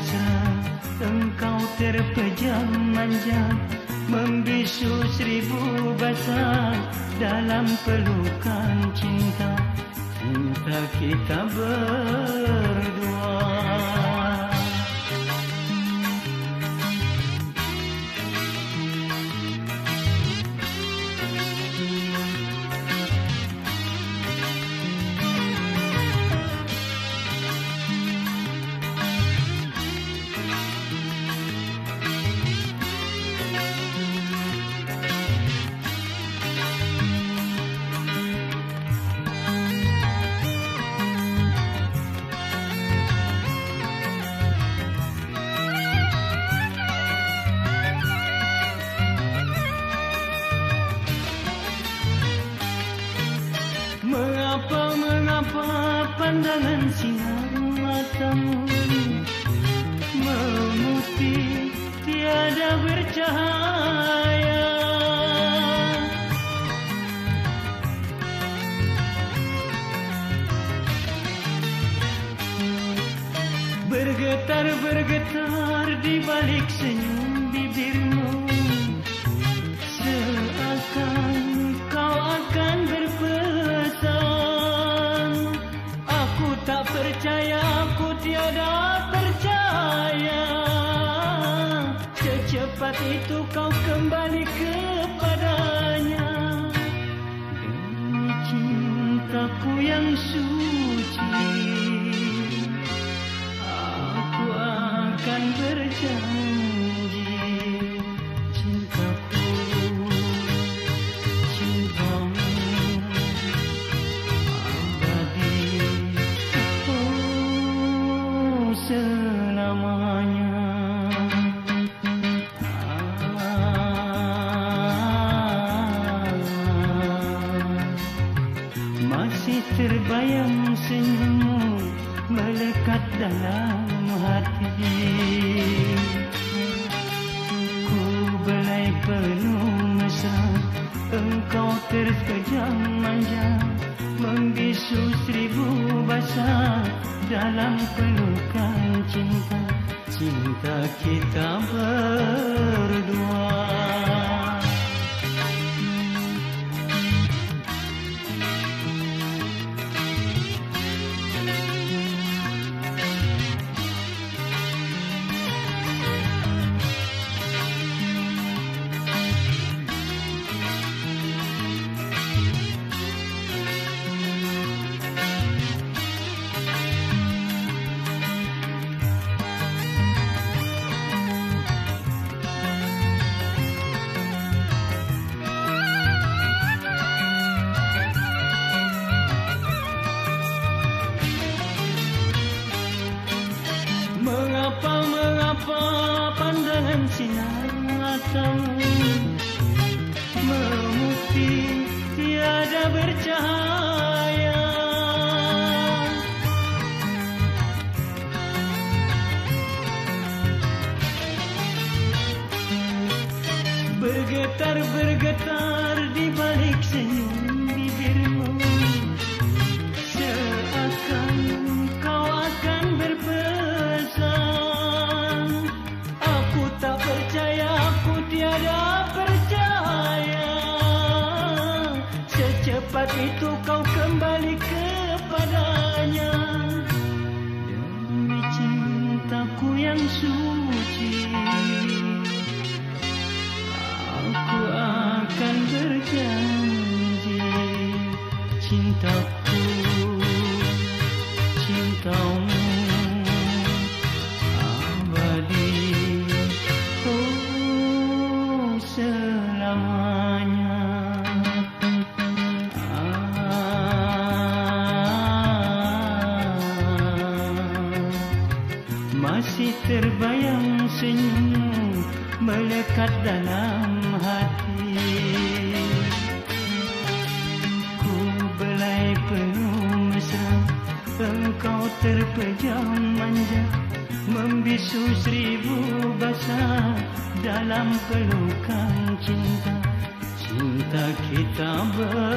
mesra Engkau terpejam manja Membisu seribu bahasa Dalam pelukan cinta. Cinta kita berdua Mengapa, pandangan sinar matamu Memutih tiada bercahaya. Bergetar-bergetar di balik senyum bibirmu. Seakan Secepat itu kau kembali kepadanya. Demi cintaku yang suci Aku akan berjanji. Cintaku Cintamu Abadi. Oh terbayang senyummu melekat dalam hati. Ku belai penuh mesra Engkau terpejam manja Membisu seribu bahasa Dalam pelukan cinta. Cinta kita berdua mengapa pandangan sinar matamu Memutih tiada bercahaya Masih terbayang senyummu melekat dalam hati. Ku belai penuh mesra Engkau terpejam manja Membisu seribu bahasa Dalam pelukan cinta. Cinta kita ber